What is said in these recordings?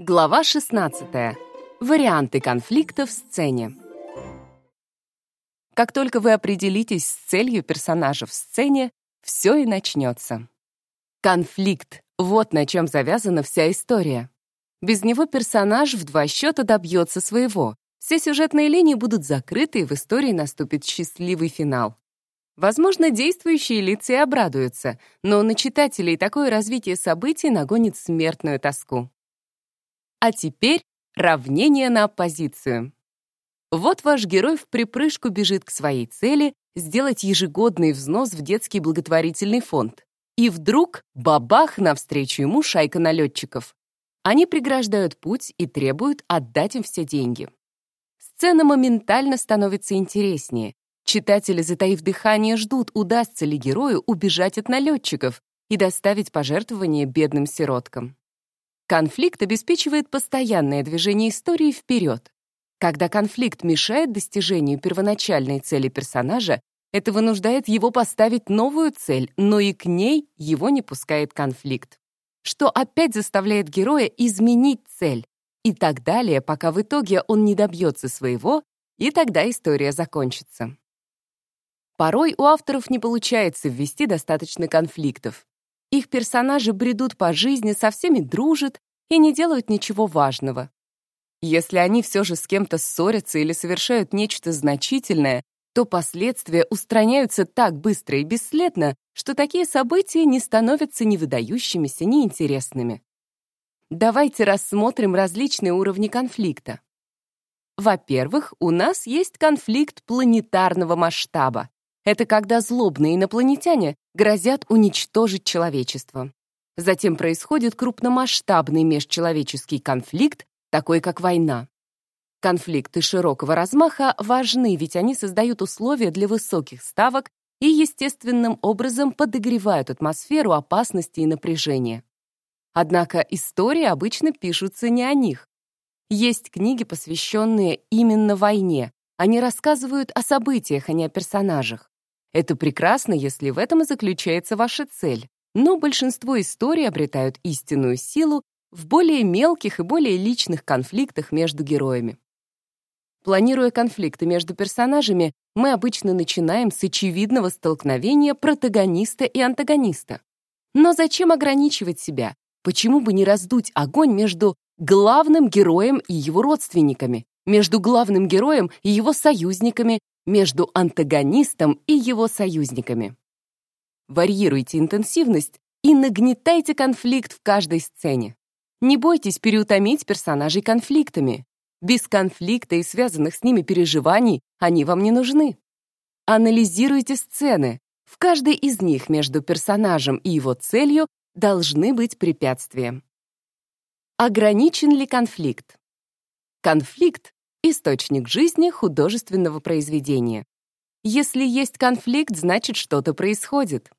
Глава 16. Варианты конфликта в сцене. Как только вы определитесь с целью персонажа в сцене, все и начнется. Конфликт — вот на чем завязана вся история. Без него персонаж в два счета добьется своего. Все сюжетные линии будут закрыты, и в истории наступит счастливый финал. Возможно, действующие лица и обрадуются, но на читателей такое развитие событий нагонит смертную тоску. А теперь равнение на оппозицию. Вот ваш герой в припрыжку бежит к своей цели сделать ежегодный взнос в детский благотворительный фонд. И вдруг бабах навстречу ему шайка налетчиков. Они преграждают путь и требуют отдать им все деньги. Сцена моментально становится интереснее. Читатели, затаив дыхание, ждут, удастся ли герою убежать от налетчиков и доставить пожертвования бедным сироткам. Конфликт обеспечивает постоянное движение истории вперед. Когда конфликт мешает достижению первоначальной цели персонажа, это вынуждает его поставить новую цель, но и к ней его не пускает конфликт. Что опять заставляет героя изменить цель. И так далее, пока в итоге он не добьется своего, и тогда история закончится. Порой у авторов не получается ввести достаточно конфликтов. Их персонажи бредут по жизни, со всеми дружат и не делают ничего важного. Если они все же с кем-то ссорятся или совершают нечто значительное, то последствия устраняются так быстро и бесследно, что такие события не становятся ни выдающимися, ни интересными. Давайте рассмотрим различные уровни конфликта. Во-первых, у нас есть конфликт планетарного масштаба. Это когда злобные инопланетяне грозят уничтожить человечество. Затем происходит крупномасштабный межчеловеческий конфликт, такой как война. Конфликты широкого размаха важны, ведь они создают условия для высоких ставок и естественным образом подогревают атмосферу опасности и напряжения. Однако истории обычно пишутся не о них. Есть книги, посвященные именно войне. Они рассказывают о событиях, а не о персонажах. Это прекрасно, если в этом и заключается ваша цель. Но большинство историй обретают истинную силу в более мелких и более личных конфликтах между героями. Планируя конфликты между персонажами, мы обычно начинаем с очевидного столкновения протагониста и антагониста. Но зачем ограничивать себя? Почему бы не раздуть огонь между главным героем и его родственниками, между главным героем и его союзниками, между антагонистом и его союзниками. Варьируйте интенсивность и нагнетайте конфликт в каждой сцене. Не бойтесь переутомить персонажей конфликтами. Без конфликта и связанных с ними переживаний они вам не нужны. Анализируйте сцены. В каждой из них между персонажем и его целью должны быть препятствия. Ограничен ли конфликт? Конфликт Источник жизни художественного произведения. Если есть конфликт, значит, что-то происходит.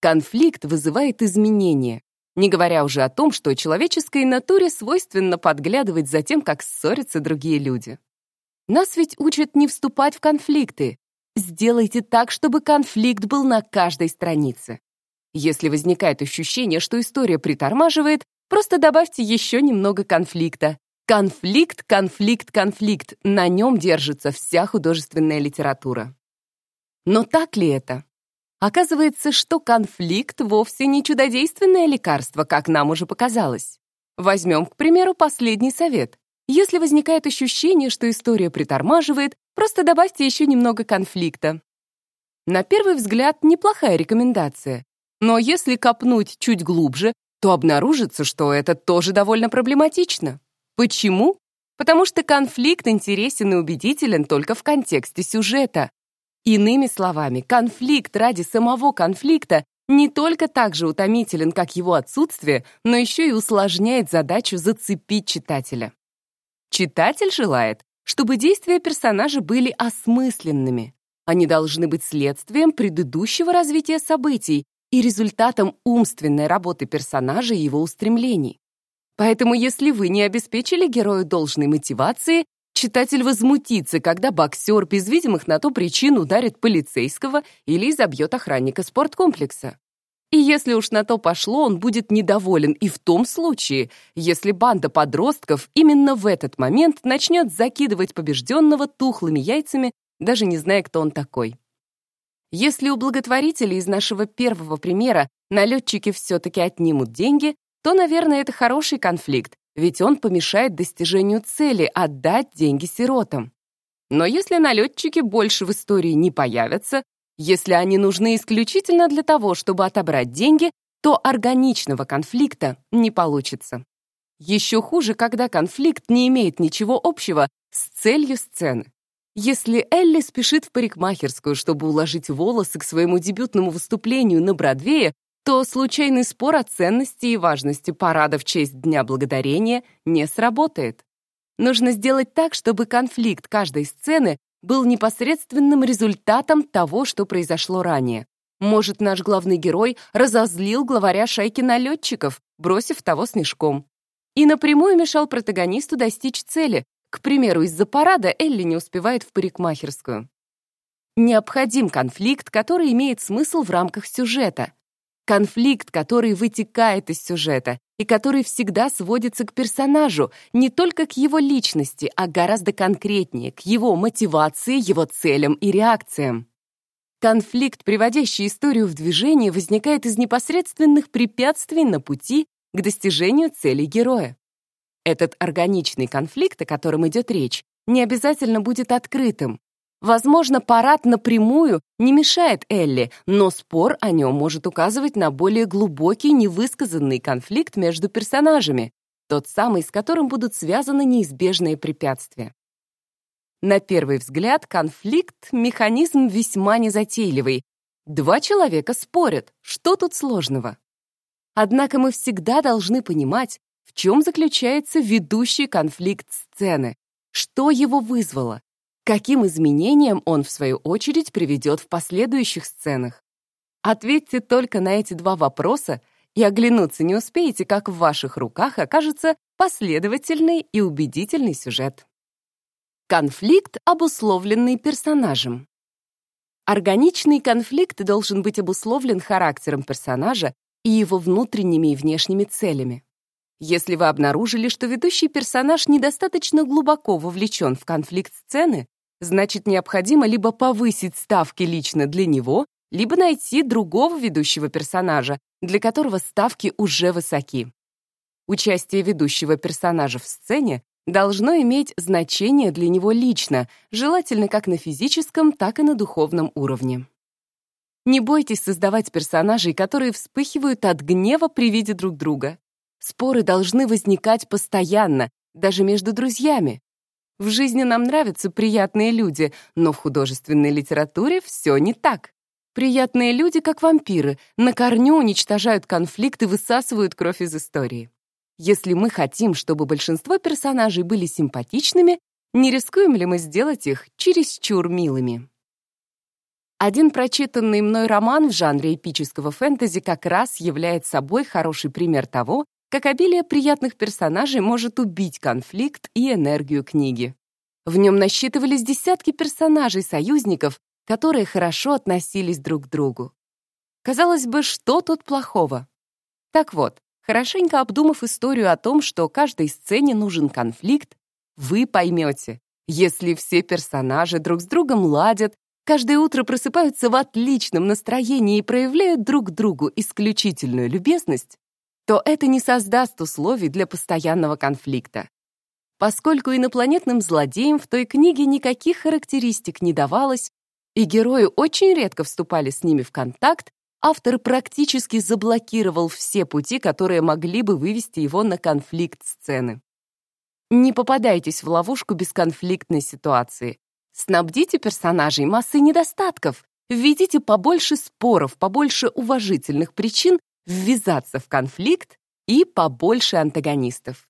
Конфликт вызывает изменения, не говоря уже о том, что человеческой натуре свойственно подглядывать за тем, как ссорятся другие люди. Нас ведь учат не вступать в конфликты. Сделайте так, чтобы конфликт был на каждой странице. Если возникает ощущение, что история притормаживает, просто добавьте еще немного конфликта. Конфликт, конфликт, конфликт. На нем держится вся художественная литература. Но так ли это? Оказывается, что конфликт вовсе не чудодейственное лекарство, как нам уже показалось. Возьмем, к примеру, последний совет. Если возникает ощущение, что история притормаживает, просто добавьте еще немного конфликта. На первый взгляд, неплохая рекомендация. Но если копнуть чуть глубже, то обнаружится, что это тоже довольно проблематично. Почему? Потому что конфликт интересен и убедителен только в контексте сюжета. Иными словами, конфликт ради самого конфликта не только так же утомителен, как его отсутствие, но еще и усложняет задачу зацепить читателя. Читатель желает, чтобы действия персонажа были осмысленными. Они должны быть следствием предыдущего развития событий и результатом умственной работы персонажа и его устремлений. Поэтому если вы не обеспечили герою должной мотивации, читатель возмутится, когда боксер без видимых на то причин ударит полицейского или изобьет охранника спорткомплекса. И если уж на то пошло, он будет недоволен и в том случае, если банда подростков именно в этот момент начнет закидывать побежденного тухлыми яйцами, даже не зная, кто он такой. Если у благотворителей из нашего первого примера налетчики все-таки отнимут деньги, то, наверное, это хороший конфликт, ведь он помешает достижению цели отдать деньги сиротам. Но если налетчики больше в истории не появятся, если они нужны исключительно для того, чтобы отобрать деньги, то органичного конфликта не получится. Еще хуже, когда конфликт не имеет ничего общего с целью сцены. Если Элли спешит в парикмахерскую, чтобы уложить волосы к своему дебютному выступлению на Бродвее, то случайный спор о ценности и важности парада в честь Дня Благодарения не сработает. Нужно сделать так, чтобы конфликт каждой сцены был непосредственным результатом того, что произошло ранее. Может, наш главный герой разозлил главаря шайки налетчиков, бросив того снежком. И напрямую мешал протагонисту достичь цели, к примеру, из-за парада Элли не успевает в парикмахерскую. Необходим конфликт, который имеет смысл в рамках сюжета. Конфликт, который вытекает из сюжета и который всегда сводится к персонажу, не только к его личности, а гораздо конкретнее, к его мотивации, его целям и реакциям. Конфликт, приводящий историю в движение, возникает из непосредственных препятствий на пути к достижению целей героя. Этот органичный конфликт, о котором идет речь, не обязательно будет открытым. Возможно, парад напрямую не мешает Элли, но спор о нем может указывать на более глубокий невысказанный конфликт между персонажами, тот самый, с которым будут связаны неизбежные препятствия. На первый взгляд, конфликт — механизм весьма незатейливый. Два человека спорят, что тут сложного? Однако мы всегда должны понимать, в чем заключается ведущий конфликт сцены? Что его вызвало? Каким изменениям он, в свою очередь, приведет в последующих сценах? Ответьте только на эти два вопроса, и оглянуться не успеете, как в ваших руках окажется последовательный и убедительный сюжет. Конфликт, обусловленный персонажем. Органичный конфликт должен быть обусловлен характером персонажа и его внутренними и внешними целями. Если вы обнаружили, что ведущий персонаж недостаточно глубоко вовлечен в конфликт сцены, значит, необходимо либо повысить ставки лично для него, либо найти другого ведущего персонажа, для которого ставки уже высоки. Участие ведущего персонажа в сцене должно иметь значение для него лично, желательно как на физическом, так и на духовном уровне. Не бойтесь создавать персонажей, которые вспыхивают от гнева при виде друг друга. Споры должны возникать постоянно, даже между друзьями. В жизни нам нравятся приятные люди, но в художественной литературе все не так. Приятные люди, как вампиры, на корню уничтожают конфликт и высасывают кровь из истории. Если мы хотим, чтобы большинство персонажей были симпатичными, не рискуем ли мы сделать их чересчур милыми? Один прочитанный мной роман в жанре эпического фэнтези как раз является собой хороший пример того, как обилие приятных персонажей может убить конфликт и энергию книги. В нем насчитывались десятки персонажей-союзников, которые хорошо относились друг к другу. Казалось бы, что тут плохого? Так вот, хорошенько обдумав историю о том, что каждой сцене нужен конфликт, вы поймете, если все персонажи друг с другом ладят, каждое утро просыпаются в отличном настроении и проявляют друг другу исключительную любезность, то это не создаст условий для постоянного конфликта. Поскольку инопланетным злодеям в той книге никаких характеристик не давалось, и герои очень редко вступали с ними в контакт, автор практически заблокировал все пути, которые могли бы вывести его на конфликт сцены. Не попадайтесь в ловушку бесконфликтной ситуации. Снабдите персонажей массой недостатков, введите побольше споров, побольше уважительных причин ввязаться в конфликт и побольше антагонистов.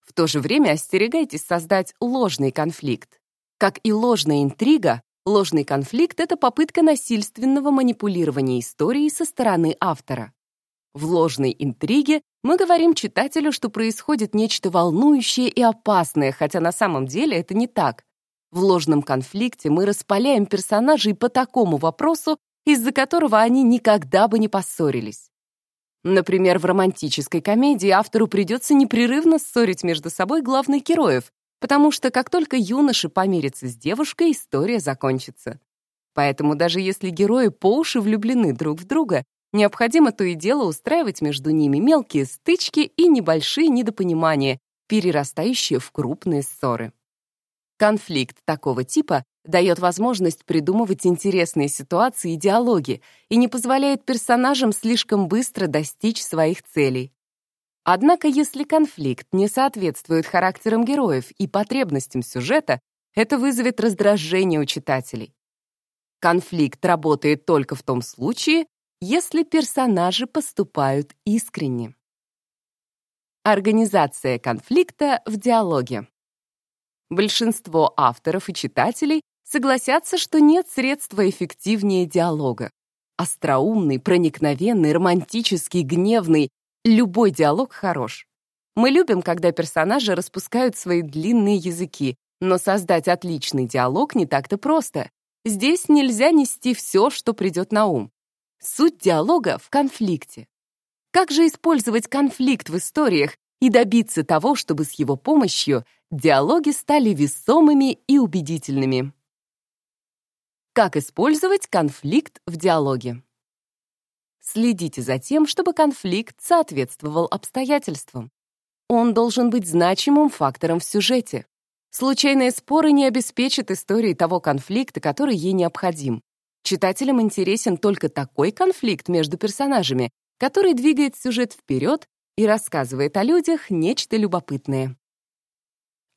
В то же время остерегайтесь создать ложный конфликт. Как и ложная интрига, ложный конфликт — это попытка насильственного манипулирования историей со стороны автора. В ложной интриге мы говорим читателю, что происходит нечто волнующее и опасное, хотя на самом деле это не так. В ложном конфликте мы распаляем персонажей по такому вопросу, из-за которого они никогда бы не поссорились. Например, в романтической комедии автору придется непрерывно ссорить между собой главных героев, потому что как только юноши помирятся с девушкой, история закончится. Поэтому даже если герои по уши влюблены друг в друга, необходимо то и дело устраивать между ними мелкие стычки и небольшие недопонимания, перерастающие в крупные ссоры. Конфликт такого типа дает возможность придумывать интересные ситуации и диалоги и не позволяет персонажам слишком быстро достичь своих целей. Однако, если конфликт не соответствует характерам героев и потребностям сюжета, это вызовет раздражение у читателей. Конфликт работает только в том случае, если персонажи поступают искренне. Организация конфликта в диалоге. Большинство авторов и читателей согласятся, что нет средства эффективнее диалога. Остроумный, проникновенный, романтический, гневный — любой диалог хорош. Мы любим, когда персонажи распускают свои длинные языки, но создать отличный диалог не так-то просто. Здесь нельзя нести все, что придет на ум. Суть диалога в конфликте. Как же использовать конфликт в историях и добиться того, чтобы с его помощью диалоги стали весомыми и убедительными? Как использовать конфликт в диалоге? Следите за тем, чтобы конфликт соответствовал обстоятельствам. Он должен быть значимым фактором в сюжете. Случайные споры не обеспечат истории того конфликта, который ей необходим. Читателям интересен только такой конфликт между персонажами, который двигает сюжет вперед и рассказывает о людях нечто любопытное.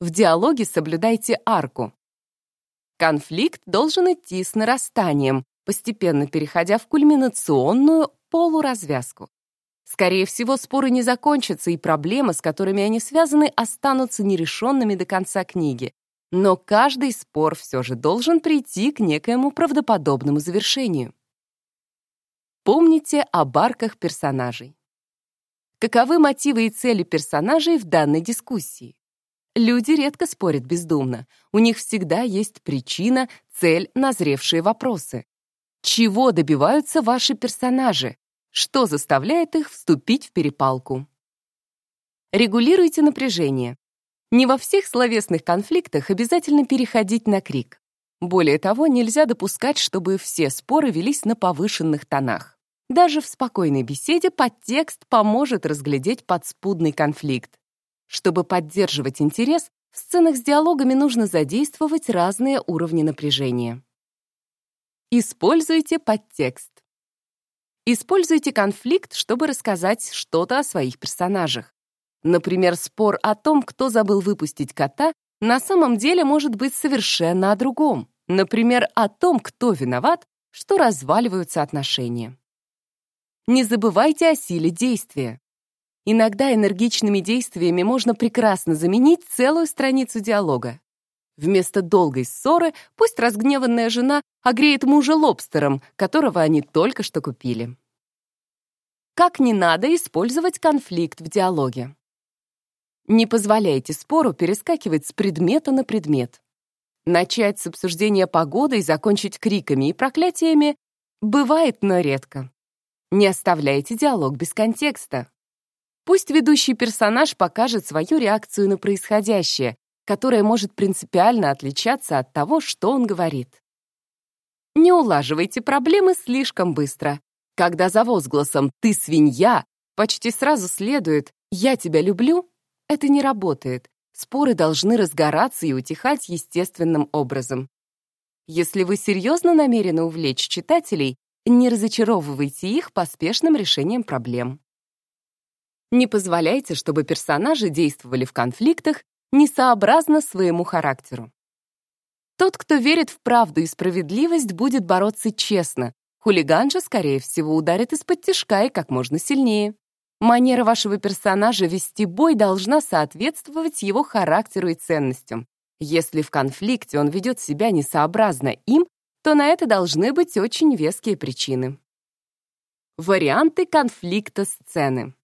В диалоге соблюдайте арку. Конфликт должен идти с нарастанием, постепенно переходя в кульминационную полуразвязку. Скорее всего, споры не закончатся, и проблемы, с которыми они связаны, останутся нерешенными до конца книги. Но каждый спор все же должен прийти к некоему правдоподобному завершению. Помните об арках персонажей. Каковы мотивы и цели персонажей в данной дискуссии? Люди редко спорят бездумно. У них всегда есть причина, цель, назревшие вопросы. Чего добиваются ваши персонажи? Что заставляет их вступить в перепалку? Регулируйте напряжение. Не во всех словесных конфликтах обязательно переходить на крик. Более того, нельзя допускать, чтобы все споры велись на повышенных тонах. Даже в спокойной беседе подтекст поможет разглядеть подспудный конфликт. Чтобы поддерживать интерес, в сценах с диалогами нужно задействовать разные уровни напряжения. Используйте подтекст. Используйте конфликт, чтобы рассказать что-то о своих персонажах. Например, спор о том, кто забыл выпустить кота, на самом деле может быть совершенно о другом. Например, о том, кто виноват, что разваливаются отношения. Не забывайте о силе действия. Иногда энергичными действиями можно прекрасно заменить целую страницу диалога. Вместо долгой ссоры пусть разгневанная жена огреет мужа лобстером, которого они только что купили. Как не надо использовать конфликт в диалоге? Не позволяйте спору перескакивать с предмета на предмет. Начать с обсуждения погоды и закончить криками и проклятиями бывает, но редко. Не оставляйте диалог без контекста. Пусть ведущий персонаж покажет свою реакцию на происходящее, которое может принципиально отличаться от того, что он говорит. Не улаживайте проблемы слишком быстро. Когда за возгласом «ты свинья» почти сразу следует «я тебя люблю», это не работает. Споры должны разгораться и утихать естественным образом. Если вы серьезно намерены увлечь читателей, не разочаровывайте их поспешным решением проблем. Не позволяйте, чтобы персонажи действовали в конфликтах несообразно своему характеру. Тот, кто верит в правду и справедливость, будет бороться честно. Хулиган же, скорее всего, ударит из-под тишка и как можно сильнее. Манера вашего персонажа вести бой должна соответствовать его характеру и ценностям. Если в конфликте он ведет себя несообразно им, то на это должны быть очень веские причины. Варианты конфликта сцены.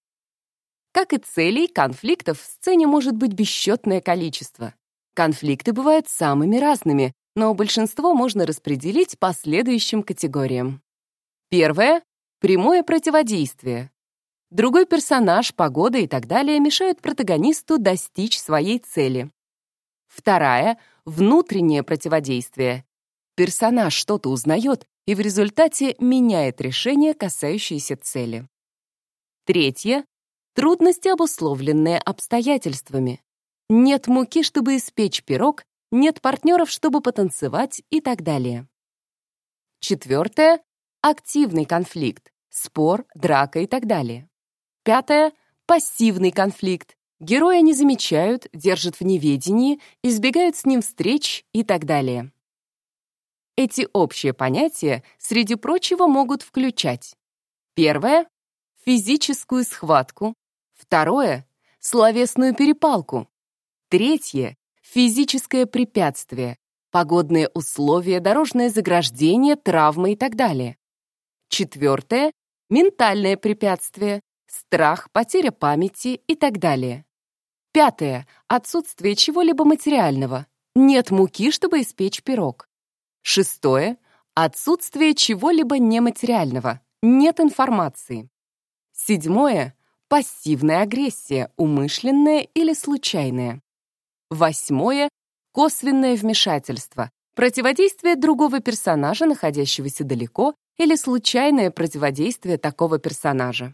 Как и целей, конфликтов в сцене может быть бесчетное количество. Конфликты бывают самыми разными, но большинство можно распределить по следующим категориям. Первое — прямое противодействие. Другой персонаж, погода и так далее мешают протагонисту достичь своей цели. Вторая — внутреннее противодействие. Персонаж что-то узнает и в результате меняет решение, касающееся цели. Третье — трудности, обусловленные обстоятельствами. Нет муки, чтобы испечь пирог, нет партнеров, чтобы потанцевать и так далее. Четвертое — активный конфликт, спор, драка и так далее. Пятое — пассивный конфликт. Героя не замечают, держат в неведении, избегают с ним встреч и так далее. Эти общие понятия, среди прочего, могут включать первое — физическую схватку, второе — словесную перепалку, третье — физическое препятствие, погодные условия, дорожное заграждение, травмы и так далее. Четвертое — ментальное препятствие, страх, потеря памяти и так далее. Пятое — отсутствие чего-либо материального. Нет муки, чтобы испечь пирог. Шестое — отсутствие чего-либо нематериального. Нет информации. Седьмое — пассивная агрессия, умышленная или случайная. Восьмое — косвенное вмешательство, противодействие другого персонажа, находящегося далеко, или случайное противодействие такого персонажа.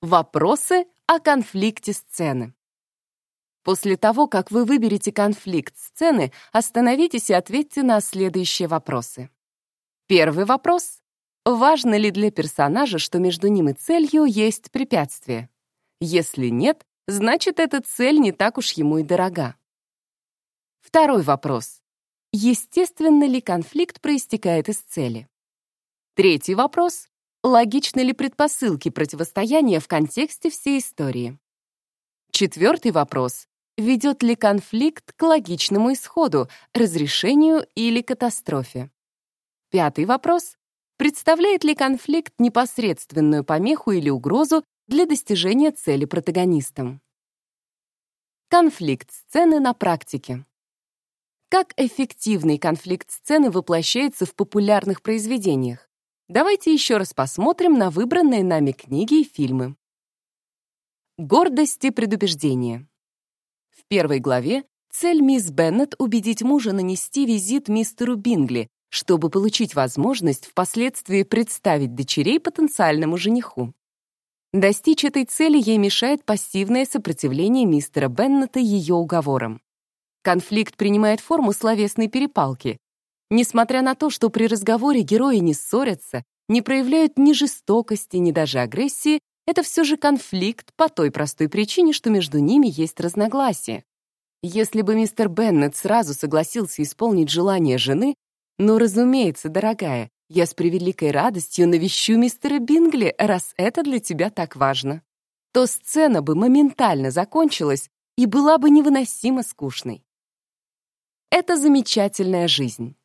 Вопросы о конфликте сцены. После того, как вы выберете конфликт сцены, остановитесь и ответьте на следующие вопросы. Первый вопрос. Важно ли для персонажа, что между ним и целью есть препятствие? Если нет, значит, эта цель не так уж ему и дорога. Второй вопрос. Естественно ли конфликт проистекает из цели? Третий вопрос. Логичны ли предпосылки противостояния в контексте всей истории? Четвертый вопрос ведет ли конфликт к логичному исходу, разрешению или катастрофе. Пятый вопрос. Представляет ли конфликт непосредственную помеху или угрозу для достижения цели протагонистам? Конфликт сцены на практике. Как эффективный конфликт сцены воплощается в популярных произведениях? Давайте еще раз посмотрим на выбранные нами книги и фильмы. Гордость и предубеждение. В первой главе цель мисс Беннет убедить мужа нанести визит мистеру Бингли, чтобы получить возможность впоследствии представить дочерей потенциальному жениху. Достичь этой цели ей мешает пассивное сопротивление мистера Беннета ее уговорам. Конфликт принимает форму словесной перепалки. Несмотря на то, что при разговоре герои не ссорятся, не проявляют ни жестокости, ни даже агрессии, это все же конфликт по той простой причине, что между ними есть разногласия. Если бы мистер Беннет сразу согласился исполнить желание жены, ну, разумеется, дорогая, я с превеликой радостью навещу мистера Бингли, раз это для тебя так важно, то сцена бы моментально закончилась и была бы невыносимо скучной. Это замечательная жизнь.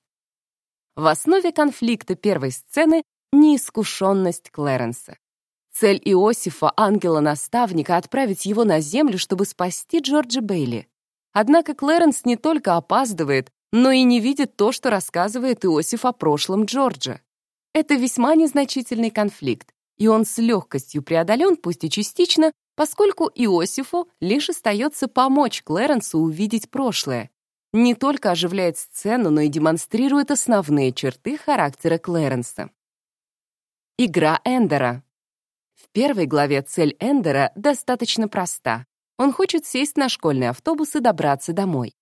В основе конфликта первой сцены — неискушенность Клэренса. Цель Иосифа, ангела-наставника, отправить его на землю, чтобы спасти Джорджа Бейли. Однако Клэренс не только опаздывает, но и не видит то, что рассказывает Иосиф о прошлом Джорджа. Это весьма незначительный конфликт, и он с легкостью преодолен, пусть и частично, поскольку Иосифу лишь остается помочь Клэренсу увидеть прошлое. Не только оживляет сцену, но и демонстрирует основные черты характера Клэренса. Игра Эндера. В первой главе цель Эндера достаточно проста. Он хочет сесть на школьный автобус и добраться домой.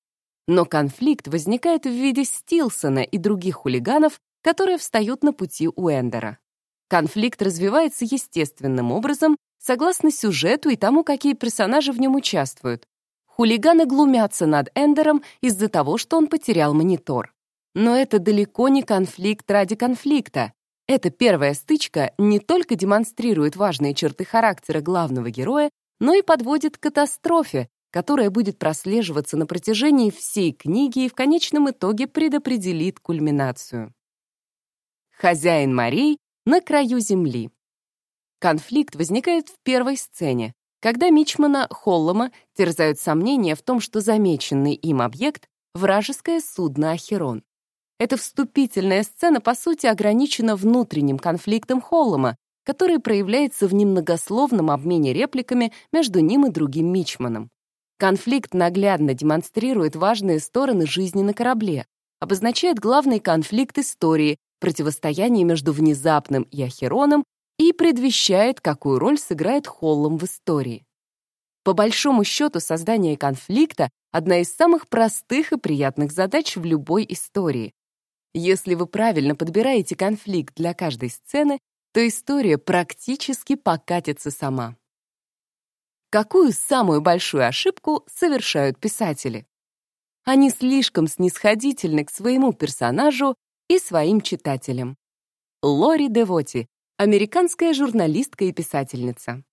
Но конфликт возникает в виде Стилсона и других хулиганов, которые встают на пути у Эндера. Конфликт развивается естественным образом, согласно сюжету и тому, какие персонажи в нем участвуют. Хулиганы глумятся над Эндером из-за того, что он потерял монитор. Но это далеко не конфликт ради конфликта. Эта первая стычка не только демонстрирует важные черты характера главного героя, но и подводит к катастрофе, которая будет прослеживаться на протяжении всей книги и в конечном итоге предопределит кульминацию. Хозяин морей на краю земли. Конфликт возникает в первой сцене, когда Мичмана Холлома терзают сомнения в том, что замеченный им объект — вражеское судно «Ахерон». Эта вступительная сцена, по сути, ограничена внутренним конфликтом Холлома, который проявляется в немногословном обмене репликами между ним и другим мичманом. Конфликт наглядно демонстрирует важные стороны жизни на корабле, обозначает главный конфликт истории, противостояние между внезапным и Ахероном и предвещает, какую роль сыграет Холлом в истории. По большому счету, создание конфликта — одна из самых простых и приятных задач в любой истории. Если вы правильно подбираете конфликт для каждой сцены, то история практически покатится сама. Какую самую большую ошибку совершают писатели? Они слишком снисходительны к своему персонажу и своим читателям. Лори Девоти, американская журналистка и писательница.